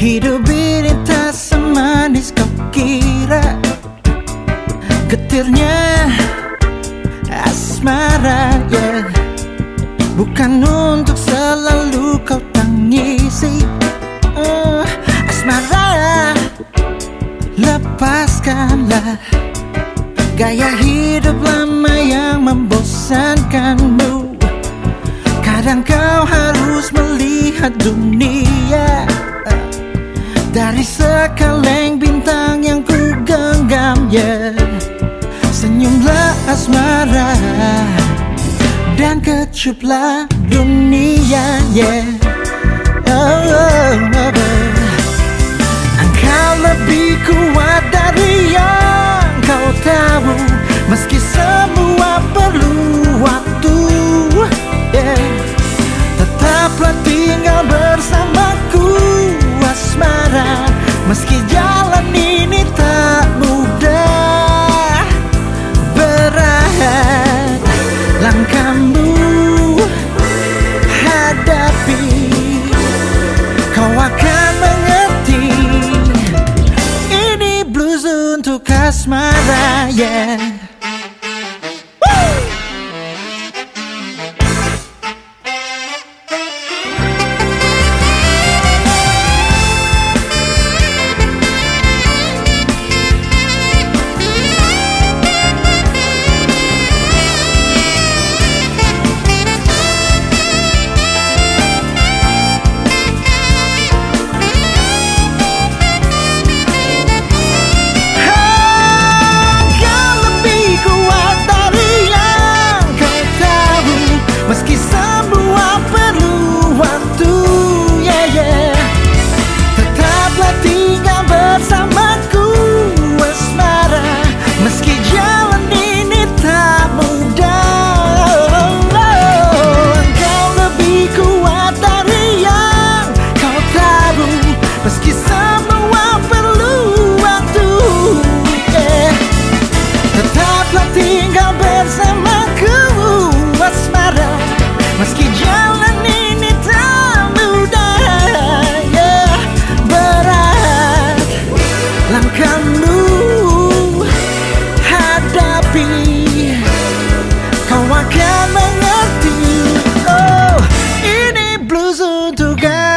Hidup ini tak semanis kau kira Getirnya asmara yeah. Bukan untuk selalu kau tangisi. Uh, Asmara. Lepaskanlah Gaya hidup lama yang membosankanmu. Kadang kau harus melihat dunia. Dari sekeleng bintang yang ku genggam yeah. Senyumlah asmara Dan kecuplah dunia yeah. oh, oh, oh. Langkahmu hadapi. Kau akan mengerti. Ini blues untuk asmara yeah blues together.